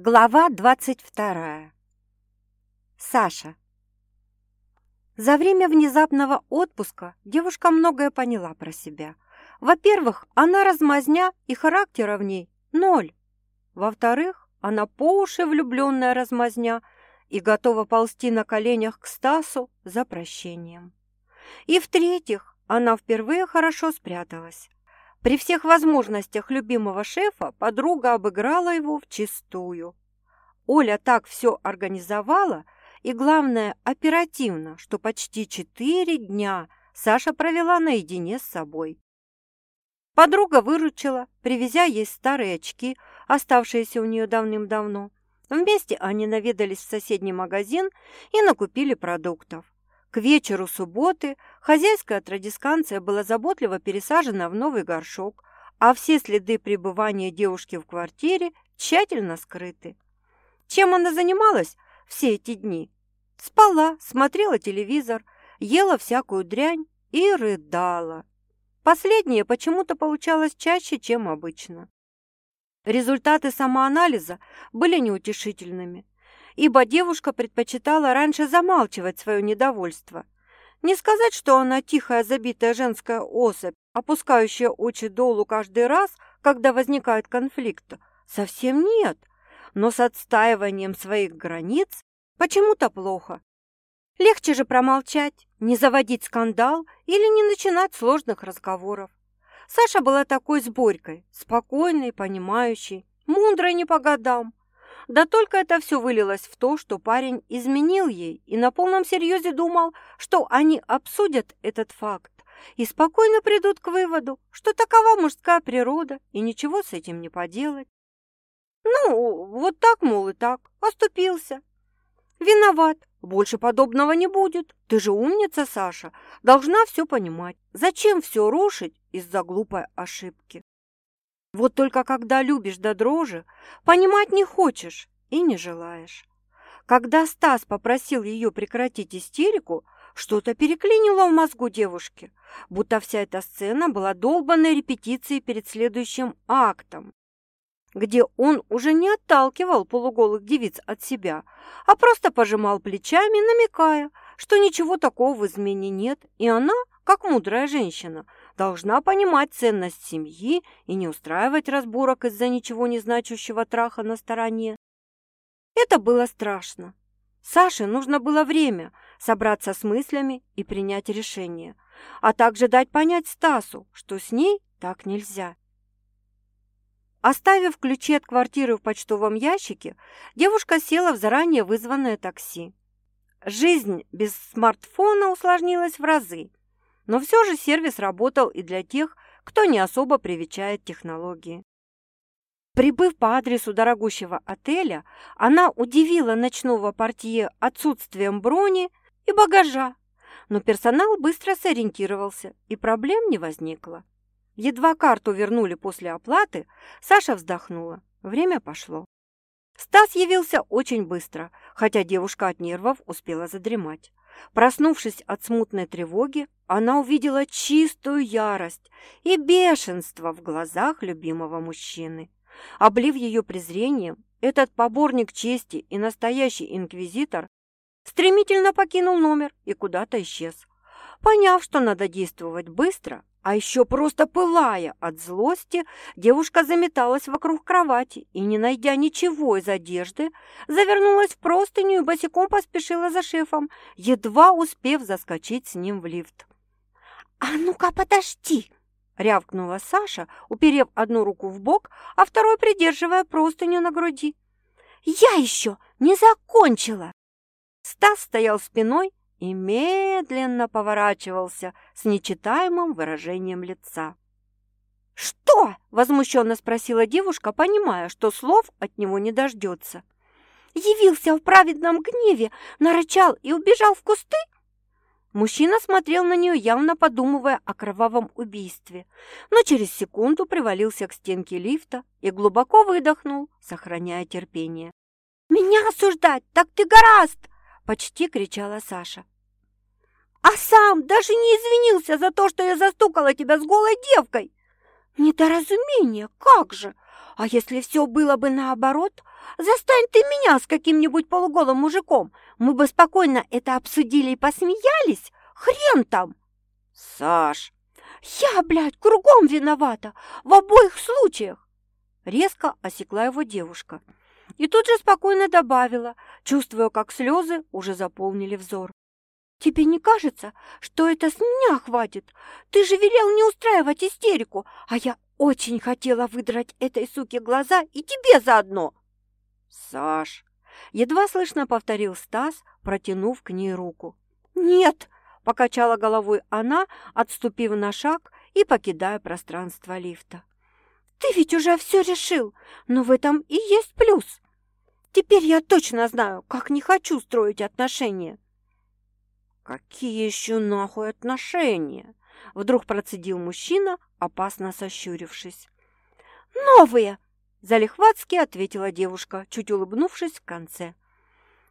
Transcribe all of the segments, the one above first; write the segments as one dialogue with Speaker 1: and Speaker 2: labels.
Speaker 1: Глава 22. Саша. За время внезапного отпуска девушка многое поняла про себя. Во-первых, она размазня и характера в ней ноль. Во-вторых, она по уши влюбленная размазня и готова ползти на коленях к Стасу за прощением. И в-третьих, она впервые хорошо спряталась. При всех возможностях любимого шефа подруга обыграла его вчистую. Оля так все организовала, и, главное, оперативно, что почти четыре дня Саша провела наедине с собой. Подруга выручила, привезя ей старые очки, оставшиеся у нее давным-давно. Вместе они наведались в соседний магазин и накупили продуктов. К вечеру субботы хозяйская традисканция была заботливо пересажена в новый горшок, а все следы пребывания девушки в квартире тщательно скрыты. Чем она занималась все эти дни? Спала, смотрела телевизор, ела всякую дрянь и рыдала. Последнее почему-то получалось чаще, чем обычно. Результаты самоанализа были неутешительными ибо девушка предпочитала раньше замалчивать свое недовольство. Не сказать, что она тихая, забитая женская особь, опускающая очи долу каждый раз, когда возникает конфликт. Совсем нет. Но с отстаиванием своих границ почему-то плохо. Легче же промолчать, не заводить скандал или не начинать сложных разговоров. Саша была такой сборькой, спокойной, понимающей, мудрой не по годам. Да только это все вылилось в то, что парень изменил ей и на полном серьезе думал, что они обсудят этот факт и спокойно придут к выводу, что такова мужская природа и ничего с этим не поделать. Ну, вот так, мол, и так, оступился. Виноват, больше подобного не будет. Ты же умница, Саша, должна все понимать. Зачем все рушить из-за глупой ошибки? Вот только когда любишь до дрожи, понимать не хочешь и не желаешь. Когда Стас попросил ее прекратить истерику, что-то переклинило в мозгу девушки, будто вся эта сцена была долбанной репетицией перед следующим актом, где он уже не отталкивал полуголых девиц от себя, а просто пожимал плечами, намекая, что ничего такого в измене нет, и она, как мудрая женщина, должна понимать ценность семьи и не устраивать разборок из-за ничего не значащего траха на стороне. Это было страшно. Саше нужно было время собраться с мыслями и принять решение, а также дать понять Стасу, что с ней так нельзя. Оставив ключи от квартиры в почтовом ящике, девушка села в заранее вызванное такси. Жизнь без смартфона усложнилась в разы, но все же сервис работал и для тех, кто не особо привечает технологии. Прибыв по адресу дорогущего отеля, она удивила ночного портье отсутствием брони и багажа, но персонал быстро сориентировался, и проблем не возникло. Едва карту вернули после оплаты, Саша вздохнула. Время пошло. Стас явился очень быстро, хотя девушка от нервов успела задремать. Проснувшись от смутной тревоги, она увидела чистую ярость и бешенство в глазах любимого мужчины. Облив ее презрением, этот поборник чести и настоящий инквизитор стремительно покинул номер и куда-то исчез. Поняв, что надо действовать быстро, а еще просто пылая от злости, девушка заметалась вокруг кровати и, не найдя ничего из одежды, завернулась в простыню и босиком поспешила за шефом, едва успев заскочить с ним в лифт. «А ну-ка, подожди!» — рявкнула Саша, уперев одну руку в бок, а второй придерживая простыню на груди. «Я еще не закончила!» Стас стоял спиной и медленно поворачивался с нечитаемым выражением лица. «Что?» – возмущенно спросила девушка, понимая, что слов от него не дождется. «Явился в праведном гневе, нарычал и убежал в кусты?» Мужчина смотрел на нее, явно подумывая о кровавом убийстве, но через секунду привалился к стенке лифта и глубоко выдохнул, сохраняя терпение. «Меня осуждать, так ты гораст!» – почти кричала Саша. «А сам даже не извинился за то, что я застукала тебя с голой девкой!» «Недоразумение, как же! А если все было бы наоборот? Застань ты меня с каким-нибудь полуголым мужиком. Мы бы спокойно это обсудили и посмеялись. Хрен там!»
Speaker 2: «Саш!»
Speaker 1: «Я, блядь, кругом виновата! В обоих случаях!» Резко осекла его девушка. И тут же спокойно добавила, чувствуя, как слезы уже заполнили взор. «Тебе не кажется, что это с меня хватит? Ты же велел не устраивать истерику, а я очень хотела выдрать этой суке глаза и тебе заодно!»
Speaker 2: «Саш!»
Speaker 1: — едва слышно повторил Стас, протянув к ней руку. «Нет!» — покачала головой она, отступив на шаг и покидая пространство лифта. «Ты ведь уже все решил, но в этом и есть плюс. Теперь я точно знаю, как не хочу строить отношения».
Speaker 2: «Какие еще нахуй отношения?» Вдруг процедил мужчина, опасно сощурившись.
Speaker 1: «Новые!» – залихватски ответила девушка, чуть улыбнувшись в конце.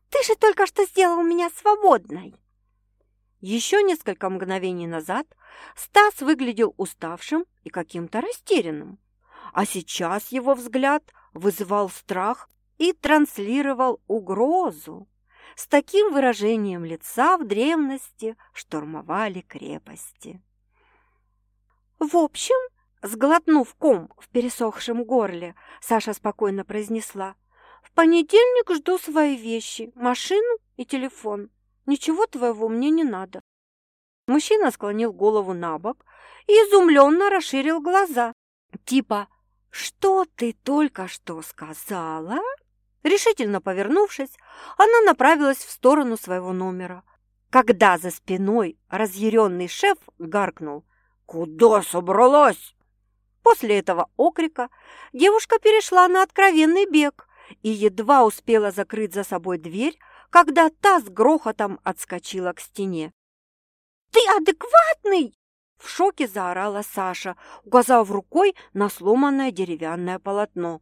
Speaker 1: «Ты же только что сделал меня свободной!» Еще несколько мгновений назад Стас выглядел уставшим и каким-то растерянным, а сейчас его взгляд вызывал страх и транслировал угрозу. С таким выражением лица в древности штурмовали крепости. «В общем», — сглотнув ком в пересохшем горле, Саша спокойно произнесла, «В понедельник жду свои вещи, машину и телефон. Ничего твоего мне не надо». Мужчина склонил голову на бок и изумленно расширил глаза. Типа «Что ты только что сказала?» Решительно повернувшись, она направилась в сторону своего номера. Когда за спиной разъяренный шеф гаркнул «Куда собралась?» После этого окрика девушка перешла на откровенный бег и едва успела закрыть за собой дверь, когда та с грохотом отскочила к стене. «Ты адекватный?» В шоке заорала Саша, указав рукой на сломанное деревянное полотно.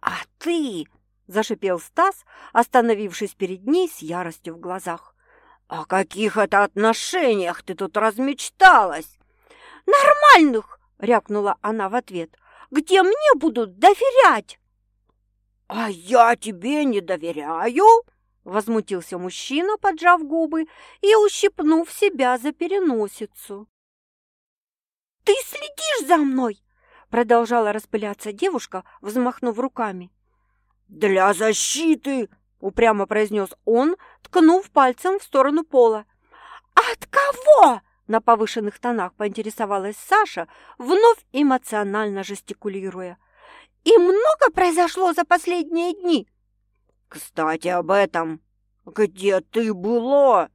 Speaker 1: «А ты – зашипел Стас, остановившись перед ней с яростью в глазах. «О каких это отношениях ты тут размечталась?» «Нормальных!» – рякнула она в ответ. «Где мне будут доверять?» «А я тебе не доверяю!» – возмутился мужчина, поджав губы и ущипнув себя за переносицу. «Ты следишь за мной!» – продолжала распыляться девушка, взмахнув руками. «Для защиты!» – упрямо произнес он, ткнув пальцем в сторону пола. «От кого?» – на повышенных тонах поинтересовалась Саша, вновь эмоционально жестикулируя. «И много произошло за последние дни?» «Кстати, об этом. Где ты была?»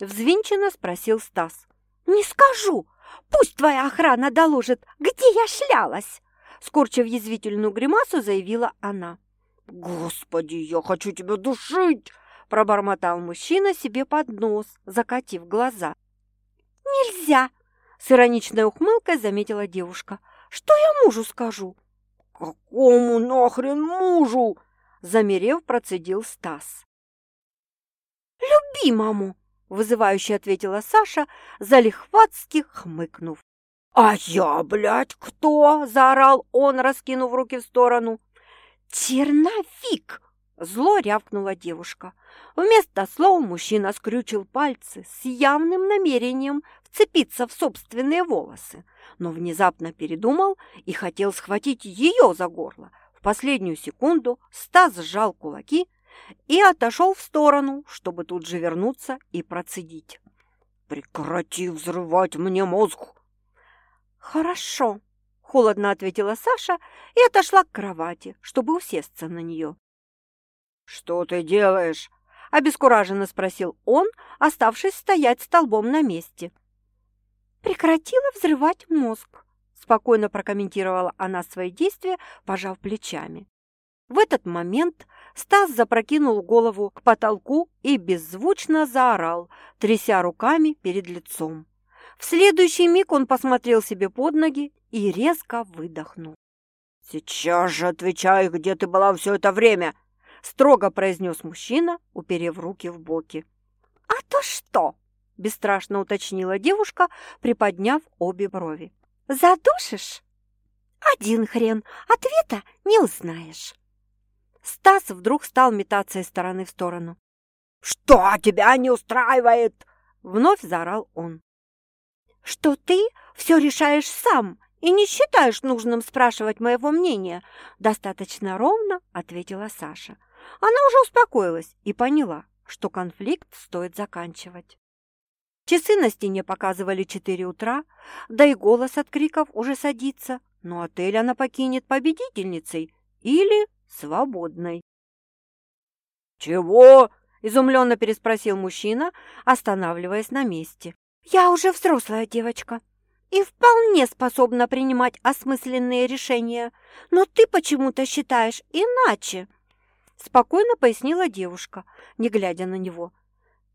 Speaker 1: Взвинченно спросил Стас. «Не скажу. Пусть твоя охрана доложит, где я шлялась!» Скорчив язвительную гримасу, заявила она. «Господи, я хочу тебя душить!» – пробормотал мужчина себе под нос, закатив глаза. «Нельзя!» – с ироничной ухмылкой заметила девушка. «Что я мужу скажу?» «Какому нахрен мужу?» – замерев, процедил Стас. «Любимому!» – вызывающе ответила Саша, залихватски хмыкнув. «А я, блядь, кто?» – заорал он, раскинув руки в сторону. «Черновик!» – зло рявкнула девушка. Вместо слов мужчина скрючил пальцы с явным намерением вцепиться в собственные волосы, но внезапно передумал и хотел схватить ее за горло. В последнюю секунду Стас сжал кулаки и отошел в сторону, чтобы тут же вернуться и процедить. «Прекрати взрывать мне мозг!» «Хорошо», Холодно ответила Саша и отошла к кровати, чтобы усесться на нее. «Что ты делаешь?» – обескураженно спросил он, оставшись стоять столбом на месте. «Прекратила взрывать мозг», – спокойно прокомментировала она свои действия, пожав плечами. В этот момент Стас запрокинул голову к потолку и беззвучно заорал, тряся руками перед лицом. В следующий миг он посмотрел себе под ноги и резко выдохнул. «Сейчас же отвечай, где ты была все это время!» Строго произнес мужчина, уперев руки в боки. «А то что?» – бесстрашно уточнила девушка, приподняв обе брови. «Задушишь?» Один хрен, ответа не узнаешь. Стас вдруг стал метаться из стороны в сторону.
Speaker 2: «Что тебя не устраивает?»
Speaker 1: Вновь заорал он. «Что ты все решаешь сам и не считаешь нужным спрашивать моего мнения?» Достаточно ровно ответила Саша. Она уже успокоилась и поняла, что конфликт стоит заканчивать. Часы на стене показывали четыре утра, да и голос от криков уже садится, но отель она покинет победительницей или свободной.
Speaker 2: «Чего?» – изумленно переспросил мужчина, останавливаясь на месте.
Speaker 1: «Я уже взрослая девочка и вполне способна принимать осмысленные решения, но ты почему-то считаешь иначе», – спокойно пояснила девушка, не глядя на него.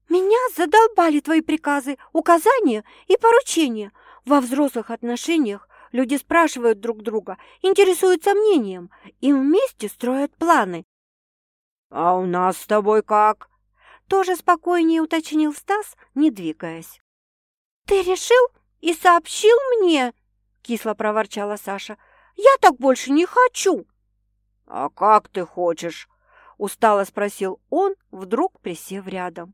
Speaker 1: «Меня задолбали твои приказы, указания и поручения. Во взрослых отношениях Люди спрашивают друг друга, интересуются мнением и вместе строят планы.
Speaker 2: «А у нас с тобой как?»
Speaker 1: Тоже спокойнее уточнил Стас, не двигаясь. «Ты решил и сообщил мне?» Кисло проворчала Саша. «Я так больше не хочу!»
Speaker 2: «А как ты хочешь?»
Speaker 1: Устало спросил он, вдруг присев рядом.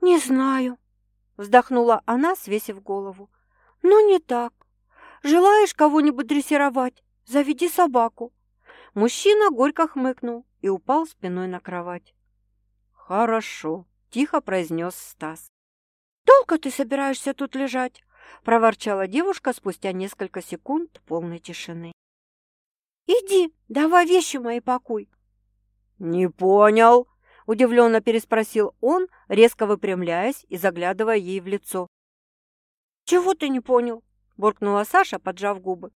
Speaker 1: «Не знаю», вздохнула она, свесив голову. «Но не так. Желаешь кого-нибудь дрессировать? Заведи собаку». Мужчина горько хмыкнул и упал спиной на кровать.
Speaker 2: «Хорошо», – тихо произнес Стас.
Speaker 1: «Долго ты собираешься тут лежать?» – проворчала девушка спустя несколько секунд полной тишины. «Иди, давай вещи мои пакуй».
Speaker 2: «Не понял», – удивленно переспросил он, резко выпрямляясь и заглядывая ей в лицо.
Speaker 1: «Чего ты не понял?» буркнула Саша, поджав губы.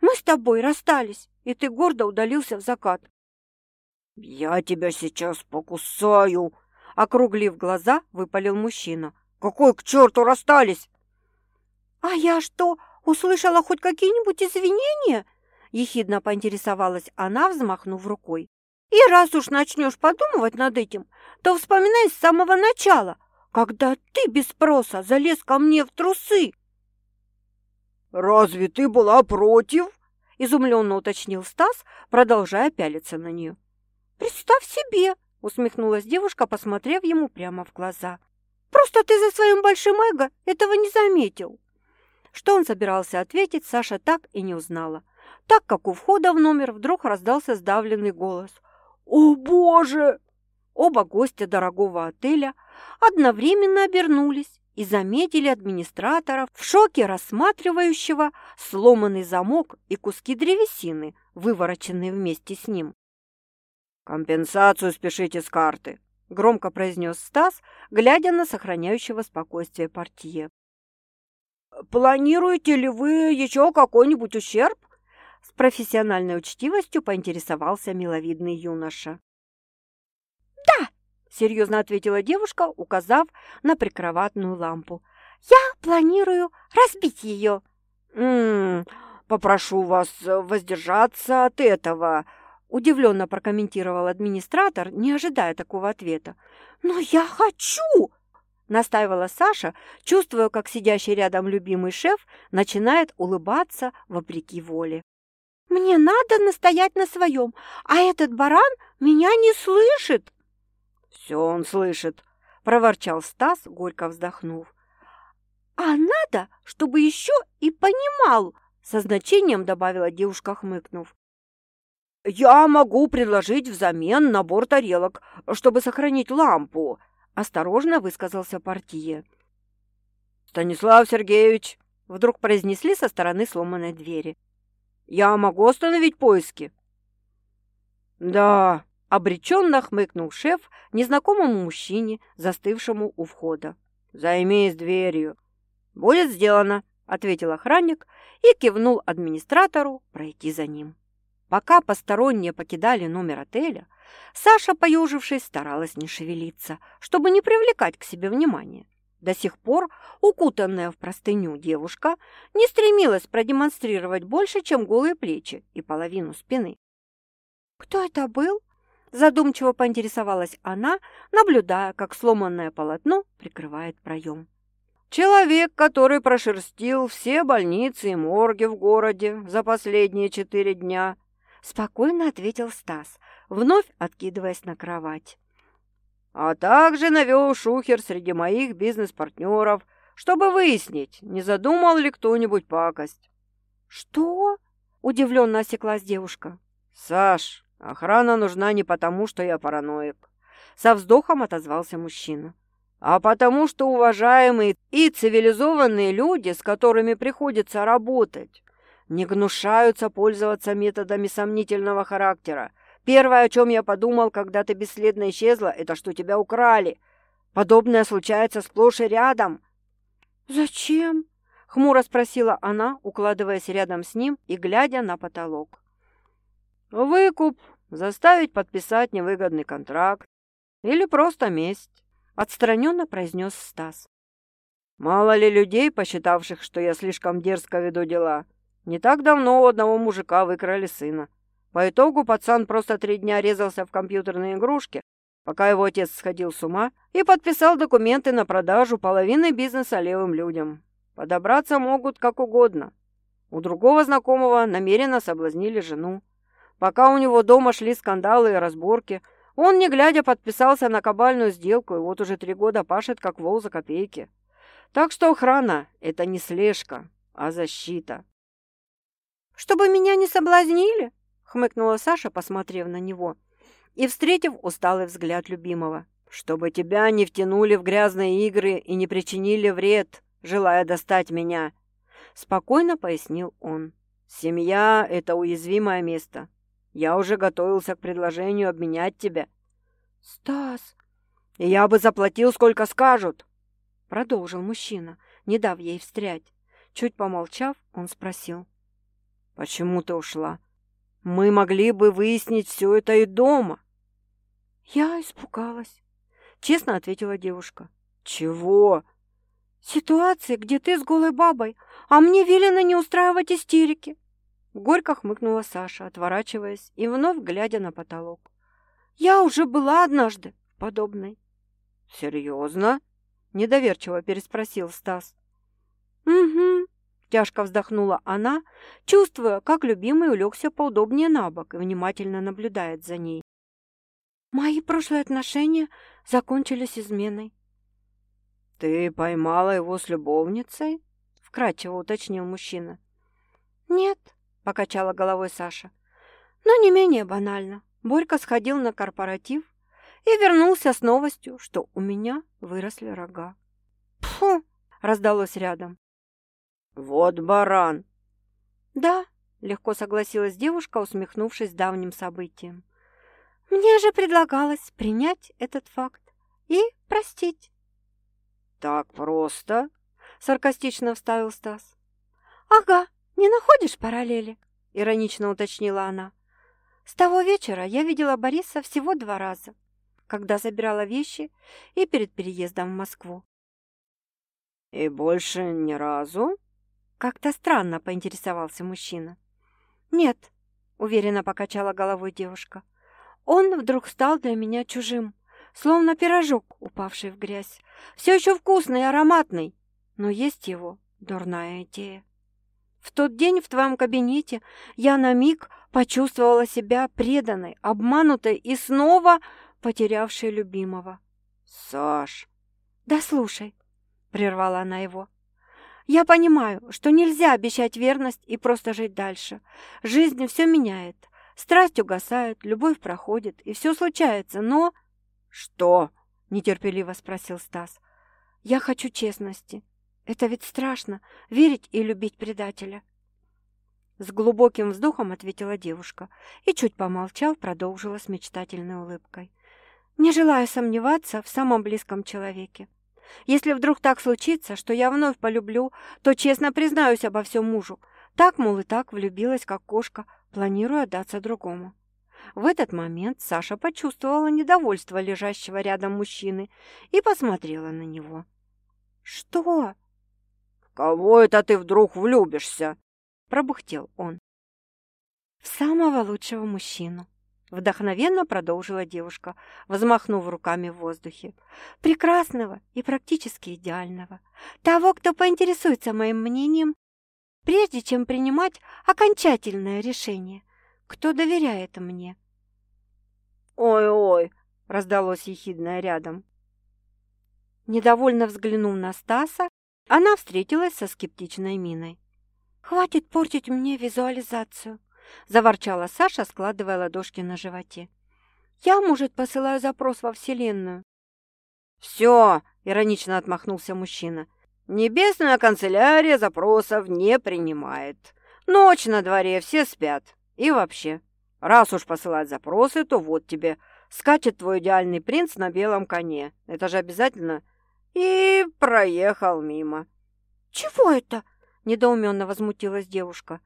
Speaker 1: «Мы с тобой расстались, и ты гордо удалился в закат».
Speaker 2: «Я тебя сейчас покусаю!» Округлив глаза, выпалил мужчина. «Какой к черту расстались?»
Speaker 1: «А я что, услышала хоть какие-нибудь извинения?» Ехидно поинтересовалась она, взмахнув рукой. «И раз уж начнешь подумывать над этим, то вспоминай с самого начала, когда ты без спроса залез ко мне в трусы!»
Speaker 2: «Разве ты была против?» – изумленно уточнил Стас, продолжая пялиться на нее.
Speaker 1: «Представь себе!» – усмехнулась девушка, посмотрев ему прямо в глаза. «Просто ты за своим большим эго этого не заметил!» Что он собирался ответить, Саша так и не узнала, так как у входа в номер вдруг раздался сдавленный голос. «О, Боже!» Оба гостя дорогого отеля одновременно обернулись и заметили администратора в шоке рассматривающего сломанный замок и куски древесины, вывороченные вместе с ним.
Speaker 2: «Компенсацию спешите с карты», — громко произнес Стас, глядя на сохраняющего спокойствие портье. «Планируете ли вы еще какой-нибудь ущерб?» С профессиональной учтивостью поинтересовался миловидный юноша.
Speaker 1: «Да!» серьезно ответила девушка, указав на прикроватную лампу. «Я планирую разбить ее».
Speaker 2: «М -м, попрошу вас воздержаться от этого», – удивленно прокомментировал администратор, не ожидая такого ответа.
Speaker 1: «Но я хочу!»
Speaker 2: – настаивала Саша, чувствуя, как сидящий рядом любимый шеф начинает улыбаться вопреки воле.
Speaker 1: «Мне надо настоять на своем, а этот баран меня не слышит!»
Speaker 2: «Все он слышит», – проворчал Стас, горько вздохнув.
Speaker 1: «А надо, чтобы еще и понимал», – со значением добавила девушка, хмыкнув.
Speaker 2: «Я могу предложить взамен набор тарелок, чтобы сохранить лампу», – осторожно высказался партия. «Станислав Сергеевич», – вдруг произнесли со стороны сломанной двери. «Я могу остановить поиски?» «Да, Обреченно хмыкнул шеф незнакомому мужчине, застывшему у входа. «Займись дверью». «Будет сделано», — ответил охранник и кивнул администратору пройти за ним. Пока посторонние покидали номер отеля, Саша, поюжившись, старалась не шевелиться, чтобы не привлекать к себе внимания. До сих пор укутанная в простыню девушка не стремилась продемонстрировать больше, чем голые плечи и половину спины.
Speaker 1: «Кто это был?»
Speaker 2: Задумчиво поинтересовалась она, наблюдая, как сломанное полотно прикрывает проем. Человек, который прошерстил все больницы и морги в городе за последние четыре дня,
Speaker 1: спокойно ответил Стас, вновь откидываясь на кровать.
Speaker 2: А также навел шухер среди моих бизнес-партнеров, чтобы выяснить, не задумал ли кто-нибудь пакость.
Speaker 1: «Что?» – удивленно осеклась девушка.
Speaker 2: «Саш, охрана нужна не потому, что я параноик», – со вздохом отозвался мужчина а потому что уважаемые и цивилизованные люди, с которыми приходится работать, не гнушаются пользоваться методами сомнительного характера. Первое, о чем я подумал, когда ты бесследно исчезла, это что тебя украли. Подобное случается сплошь и рядом.
Speaker 1: «Зачем?» — хмуро спросила она, укладываясь рядом с ним и глядя на потолок.
Speaker 2: «Выкуп, заставить подписать невыгодный контракт или просто месть. Отстраненно произнес Стас. Мало ли людей, посчитавших, что я слишком дерзко веду дела. Не так давно у одного мужика выкрали сына. По итогу пацан просто три дня резался в компьютерные игрушки, пока его отец сходил с ума и подписал документы на продажу половины бизнеса левым людям. Подобраться могут как угодно. У другого знакомого намеренно соблазнили жену. Пока у него дома шли скандалы и разборки – он, не глядя, подписался на кабальную сделку и вот уже три года пашет, как вол за копейки. Так что охрана — это не слежка, а защита.
Speaker 1: «Чтобы меня не соблазнили?» — хмыкнула Саша, посмотрев на него и встретив усталый взгляд любимого.
Speaker 2: «Чтобы тебя не втянули в грязные игры и не причинили вред, желая достать меня», — спокойно пояснил он. «Семья — это уязвимое место. Я уже готовился к предложению обменять тебя.
Speaker 1: Стас,
Speaker 2: я бы заплатил, сколько скажут.
Speaker 1: Продолжил мужчина, не дав ей встрять. Чуть помолчав, он спросил.
Speaker 2: Почему ты ушла? Мы могли бы выяснить все это и дома.
Speaker 1: Я испугалась, честно ответила девушка.
Speaker 2: Чего?
Speaker 1: Ситуации, где ты с голой бабой, а мне велено не устраивать истерики. Горько хмыкнула Саша, отворачиваясь и вновь глядя на потолок. «Я уже была однажды в подобной».
Speaker 2: «Серьезно?» – недоверчиво переспросил Стас.
Speaker 1: «Угу», – тяжко вздохнула она, чувствуя, как любимый улегся поудобнее на бок и внимательно наблюдает за ней. «Мои прошлые отношения закончились изменой».
Speaker 2: «Ты поймала его с любовницей?» – вкратчиво уточнил мужчина.
Speaker 1: «Нет», покачала головой Саша. Но не менее банально. Борька сходил на корпоратив и вернулся с новостью, что у меня выросли рога. «Фу!» — раздалось рядом.
Speaker 2: «Вот баран!»
Speaker 1: «Да», — легко согласилась девушка, усмехнувшись давним событием. «Мне же предлагалось принять этот факт и простить».
Speaker 2: «Так просто?» — саркастично вставил Стас.
Speaker 1: «Ага, «Не находишь параллели?» – иронично уточнила она. «С того вечера я видела Бориса всего два раза, когда забирала вещи и перед переездом в Москву».
Speaker 2: «И больше ни разу?»
Speaker 1: Как-то странно поинтересовался мужчина. «Нет», — уверенно покачала головой девушка. «Он вдруг стал для меня чужим, словно пирожок, упавший в грязь. Все еще вкусный и ароматный, но есть его дурная идея. В тот день в твоем кабинете я на миг почувствовала себя преданной, обманутой и снова потерявшей любимого.
Speaker 2: «Саш!»
Speaker 1: «Да слушай!» — прервала она его. «Я понимаю, что нельзя обещать верность и просто жить дальше. Жизнь все меняет. Страсть угасает, любовь проходит, и все случается, но...»
Speaker 2: «Что?»
Speaker 1: — нетерпеливо спросил Стас. «Я хочу честности. Это ведь страшно — верить и любить предателя. С глубоким вздохом ответила девушка и, чуть помолчав, продолжила с мечтательной улыбкой. Не желаю сомневаться в самом близком человеке. Если вдруг так случится, что я вновь полюблю, то честно признаюсь обо всем мужу. Так, мол, и так влюбилась, как кошка, планируя отдаться другому. В этот момент Саша почувствовала недовольство лежащего рядом мужчины и посмотрела на него. «Что?»
Speaker 2: «Кого это ты вдруг влюбишься?»
Speaker 1: – пробухтел он. «В самого лучшего мужчину», – Вдохновенно продолжила девушка, взмахнув руками в воздухе. «Прекрасного и практически идеального. Того, кто поинтересуется моим мнением, прежде чем принимать окончательное решение. Кто доверяет мне?»
Speaker 2: «Ой-ой!» — раздалось ехидное рядом.
Speaker 1: Недовольно взглянув на Стаса, она встретилась со скептичной миной. «Хватит портить мне визуализацию», – заворчала Саша, складывая ладошки на животе. «Я, может, посылаю запрос во Вселенную».
Speaker 2: «Все!» – иронично отмахнулся мужчина. «Небесная канцелярия запросов не принимает. Ночь на дворе, все спят. И вообще, раз уж посылать запросы, то вот тебе. Скачет твой идеальный принц на белом коне. Это же обязательно...» И проехал мимо.
Speaker 1: «Чего это?» – недоуменно возмутилась девушка.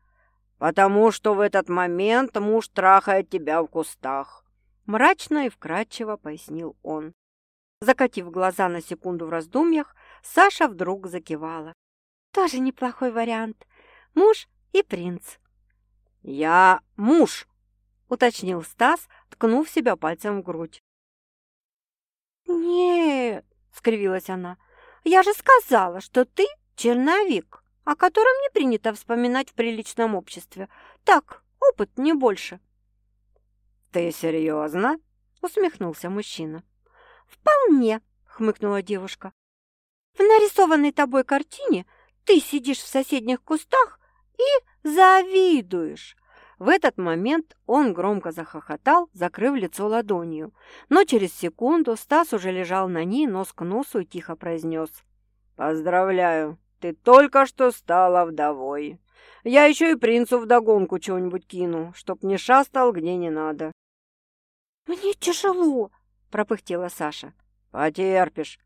Speaker 2: «Потому что в этот момент муж трахает тебя в кустах», – мрачно и вкрадчиво пояснил он.
Speaker 1: Закатив глаза на секунду в раздумьях, Саша вдруг закивала. «Тоже неплохой вариант. Муж и принц».
Speaker 2: «Я муж», —
Speaker 1: уточнил Стас, ткнув себя пальцем в грудь. «Нет», — скривилась она, — «я же сказала, что ты черновик» о котором не принято вспоминать в приличном обществе. Так, опыт, не больше».
Speaker 2: «Ты серьезно?» — усмехнулся мужчина.
Speaker 1: «Вполне», — хмыкнула девушка. «В нарисованной тобой картине ты сидишь в соседних кустах и завидуешь».
Speaker 2: В этот момент он громко захохотал, закрыв лицо ладонью. Но через секунду Стас уже лежал на ней нос к носу и тихо произнес. «Поздравляю, ты только что стала вдовой. Я еще и принцу вдогонку чего-нибудь кину, чтоб не шастал где не надо.
Speaker 1: Мне тяжело, пропыхтела Саша.
Speaker 2: Потерпишь,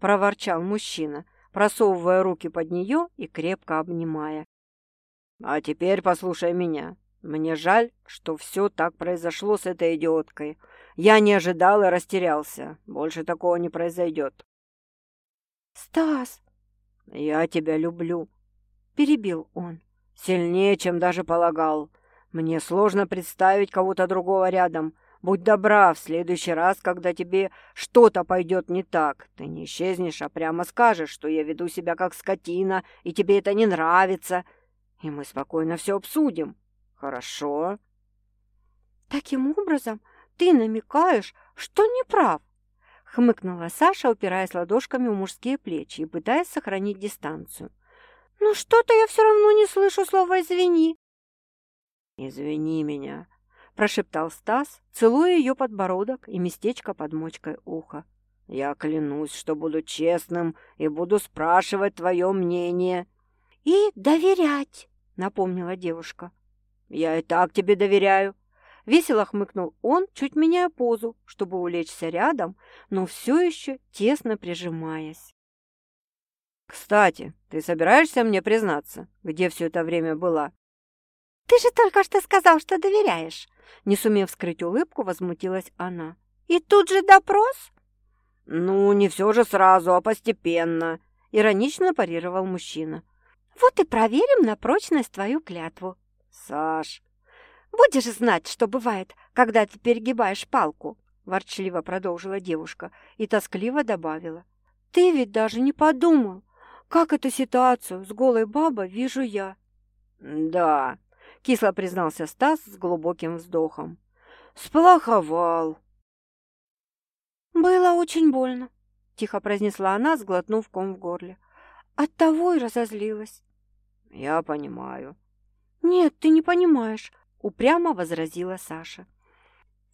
Speaker 2: проворчал мужчина, просовывая руки под нее и крепко обнимая. А теперь послушай меня. Мне жаль, что все так произошло с этой идиоткой. Я не ожидал и растерялся. Больше такого не произойдет.
Speaker 1: «Стас,
Speaker 2: «Я тебя люблю», — перебил он. «Сильнее, чем даже полагал. Мне сложно представить кого-то другого рядом. Будь добра, в следующий раз, когда тебе что-то пойдет не так, ты не исчезнешь, а прямо скажешь, что я веду себя как скотина, и тебе это не нравится, и мы спокойно все обсудим. Хорошо?»
Speaker 1: «Таким образом ты намекаешь, что не прав?» Хмыкнула Саша, упираясь ладошками в мужские плечи и пытаясь сохранить дистанцию. «Ну что-то я все равно не слышу слова «извини».
Speaker 2: «Извини меня», – прошептал Стас, целуя ее подбородок и местечко под мочкой уха. «Я клянусь, что буду честным и буду спрашивать твое мнение».
Speaker 1: «И доверять», – напомнила девушка.
Speaker 2: «Я и так тебе доверяю», Весело хмыкнул он, чуть меняя позу, чтобы улечься рядом, но все еще тесно прижимаясь. «Кстати, ты собираешься мне признаться, где все это время была?»
Speaker 1: «Ты же только что сказал, что доверяешь!» Не сумев скрыть улыбку, возмутилась она. «И тут же допрос?»
Speaker 2: «Ну, не все же сразу, а постепенно», — иронично парировал мужчина.
Speaker 1: «Вот и проверим на прочность твою клятву».
Speaker 2: «Саш,
Speaker 1: Будешь знать, что бывает, когда ты перегибаешь палку», – ворчливо продолжила девушка и тоскливо добавила. «Ты ведь даже не подумал, как эту ситуацию с голой бабой вижу я».
Speaker 2: «Да», – кисло признался Стас с глубоким вздохом. «Сплоховал».
Speaker 1: «Было очень больно», – тихо произнесла она, сглотнув ком в горле. «Оттого и разозлилась».
Speaker 2: «Я понимаю».
Speaker 1: «Нет, ты не понимаешь упрямо возразила Саша.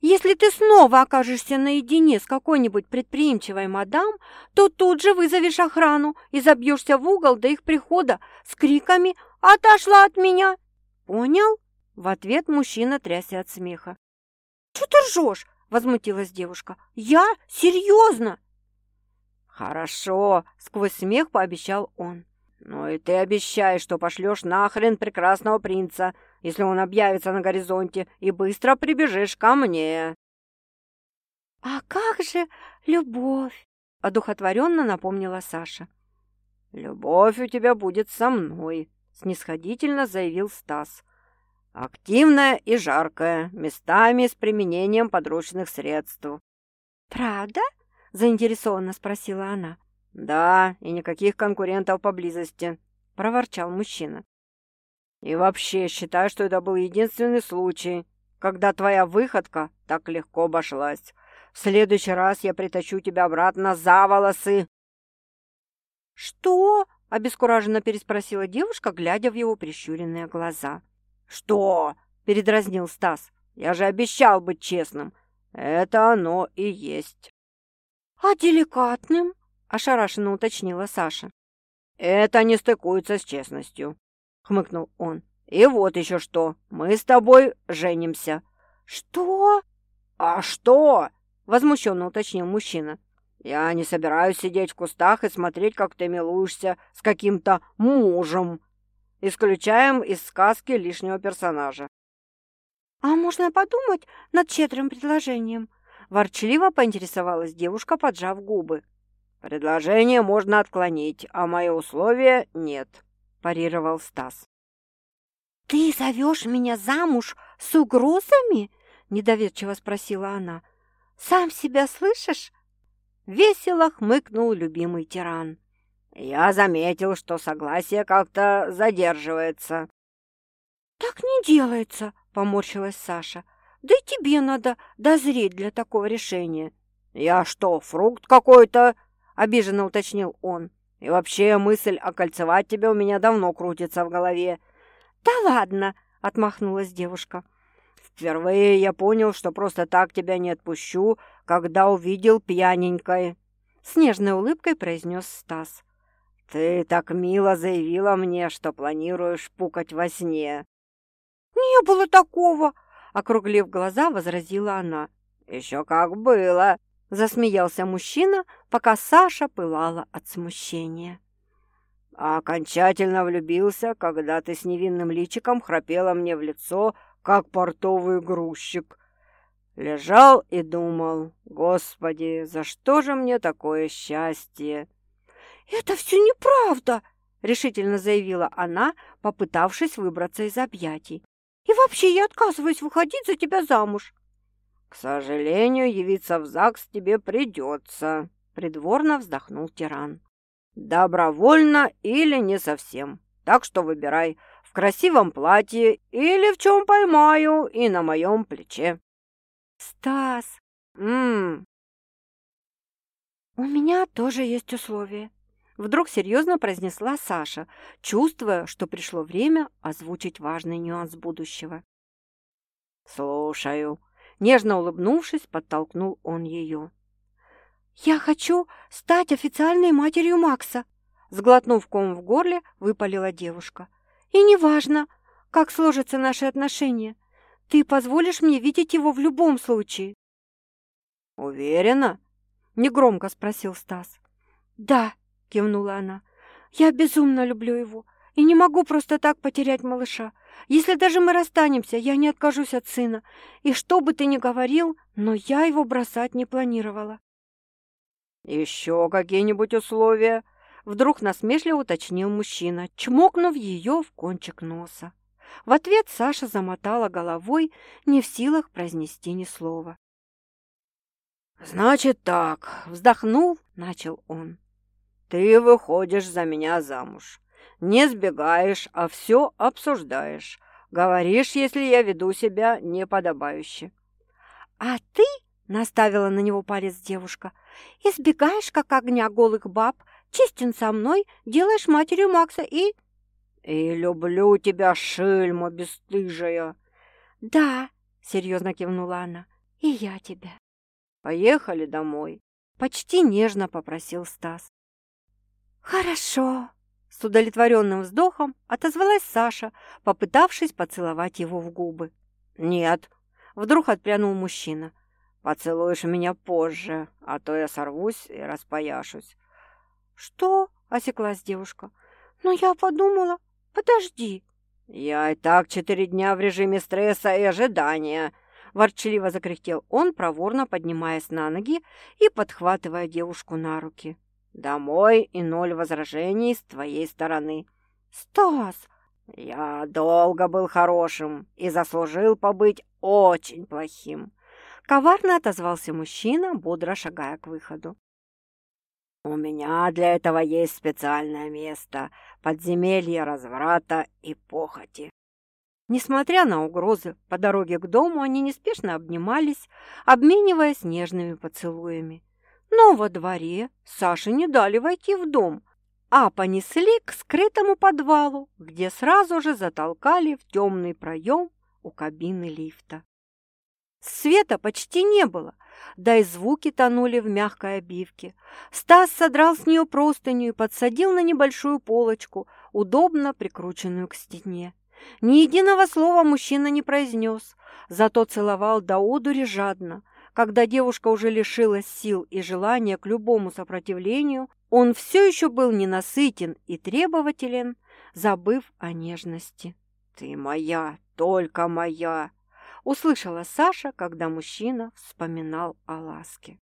Speaker 1: Если ты снова окажешься наедине с какой-нибудь предприимчивой мадам, то тут же вызовешь охрану и забьешься в угол до их прихода с криками «Отошла от меня!» Понял? В ответ мужчина трясся от смеха. «Чего ты ржешь?» – возмутилась девушка. «Я? Серьезно?»
Speaker 2: «Хорошо!» – сквозь смех пообещал он. «Ну и ты обещай, что пошлешь нахрен прекрасного принца, если он объявится на горизонте, и быстро прибежишь ко мне».
Speaker 1: «А как же любовь?» — одухотворенно напомнила Саша.
Speaker 2: «Любовь у тебя будет со мной», — снисходительно заявил Стас. Активная и жаркая, местами с применением подручных средств.
Speaker 1: «Правда?» – заинтересованно спросила она.
Speaker 2: «Да, и никаких конкурентов поблизости», – проворчал мужчина. «И вообще, считаю, что это был единственный случай, когда твоя выходка так легко обошлась. В следующий раз я притащу тебя обратно за волосы».
Speaker 1: «Что?» – обескураженно переспросила девушка, глядя в его прищуренные глаза.
Speaker 2: «Что?» – передразнил Стас. «Я же обещал быть честным. Это оно и есть».
Speaker 1: «А деликатным?» – ошарашенно уточнила Саша.
Speaker 2: «Это не стыкуется с честностью», – хмыкнул он. «И вот еще что. Мы с тобой женимся».
Speaker 1: «Что?»
Speaker 2: «А что?» – возмущенно уточнил мужчина. «Я не собираюсь сидеть в кустах и смотреть, как ты милуешься с каким-то мужем», Исключаем из сказки лишнего персонажа.
Speaker 1: «А можно подумать над щедрым предложением?» Ворчливо поинтересовалась девушка, поджав губы.
Speaker 2: «Предложение можно отклонить, а мое условие нет», – парировал Стас.
Speaker 1: «Ты зовешь меня замуж с угрозами?» – недоверчиво спросила она. «Сам себя слышишь?» Весело хмыкнул любимый тиран.
Speaker 2: Я заметил, что согласие как-то задерживается.
Speaker 1: Так не делается, поморщилась Саша. Да и тебе надо дозреть для такого решения.
Speaker 2: Я что, фрукт какой-то? Обиженно уточнил он. И вообще мысль окольцевать тебя у меня давно крутится в голове.
Speaker 1: Да ладно, отмахнулась девушка.
Speaker 2: Впервые я понял, что просто так тебя не отпущу, когда увидел пьяненькой.
Speaker 1: С нежной улыбкой произнес Стас.
Speaker 2: «Ты так мило заявила мне, что планируешь пукать во сне».
Speaker 1: «Не было такого!» — округлив глаза, возразила она.
Speaker 2: «Еще как было!»
Speaker 1: — засмеялся мужчина, пока Саша пылала от смущения.
Speaker 2: А окончательно влюбился, когда ты с невинным личиком храпела мне в лицо, как портовый грузчик. Лежал и думал, «Господи, за что же мне такое счастье?»
Speaker 1: «Это все неправда!» — решительно заявила она, попытавшись выбраться из объятий. «И вообще я отказываюсь выходить за тебя замуж!»
Speaker 2: «К сожалению, явиться в ЗАГС тебе придется», — придворно вздохнул тиран. «Добровольно или не совсем. Так что выбирай, в красивом платье или в чем поймаю и на моем плече».
Speaker 1: «Стас!»
Speaker 2: «Ммм...»
Speaker 1: «У меня тоже есть условия», Вдруг серьезно произнесла Саша, чувствуя, что пришло время озвучить важный нюанс будущего.
Speaker 2: «Слушаю», — нежно улыбнувшись, подтолкнул он ее.
Speaker 1: «Я хочу стать официальной матерью Макса», — сглотнув ком в горле, выпалила девушка. «И неважно, как сложатся наши отношения, ты позволишь мне видеть его в любом случае».
Speaker 2: «Уверена?» — негромко спросил Стас.
Speaker 1: «Да», — кивнула она. «Я безумно люблю его и не могу просто так потерять малыша. Если даже мы расстанемся, я не откажусь от сына. И что бы ты ни говорил, но я его бросать не планировала».
Speaker 2: «Еще какие-нибудь условия?» Вдруг насмешливо уточнил мужчина, чмокнув ее в кончик носа. В ответ Саша замотала головой, не в силах произнести ни слова. «Значит так», — вздохнув, начал он. Ты выходишь за меня замуж. Не сбегаешь, а все обсуждаешь. Говоришь, если я веду себя неподобающе.
Speaker 1: А ты, — наставила на него палец девушка, — избегаешь, как огня голых баб, честен со мной, делаешь матерью Макса и...
Speaker 2: И люблю тебя, шельма бесстыжая.
Speaker 1: Да, — серьезно кивнула она, — и я тебя.
Speaker 2: Поехали домой. Почти нежно попросил Стас.
Speaker 1: «Хорошо», — с удовлетворенным вздохом отозвалась Саша, попытавшись поцеловать его в губы.
Speaker 2: «Нет», — вдруг отпрянул мужчина. «Поцелуешь меня позже, а то я сорвусь и распояшусь».
Speaker 1: «Что?» — осеклась девушка. «Но я подумала... Подожди».
Speaker 2: «Я и так четыре дня в режиме стресса и ожидания», — ворчливо закряхтел он, проворно поднимаясь на ноги и подхватывая девушку на руки. «Домой и ноль возражений с твоей стороны».
Speaker 1: «Стас!»
Speaker 2: Я долго был хорошим и заслужил побыть очень плохим.
Speaker 1: Коварно отозвался мужчина, бодро шагая к выходу.
Speaker 2: У меня для этого есть специальное место – подземелье разврата и похоти.
Speaker 1: Несмотря на угрозы, по дороге к дому они неспешно обнимались, обмениваясь нежными поцелуями. Но во дворе Саше не дали войти в дом, а понесли к скрытому подвалу, где сразу же затолкали в темный проем у кабины лифта. Света почти не было, да и звуки тонули в мягкой обивке. Стас содрал с нее простыню и подсадил на небольшую полочку, удобно прикрученную к стене. Ни единого слова мужчина не произнес, зато целовал до одури жадно. Когда девушка уже лишилась сил и желания к любому сопротивлению, он все еще был ненасытен и требователен, забыв о нежности.
Speaker 2: «Ты моя, только моя!»
Speaker 1: услышала Саша, когда мужчина вспоминал о ласке.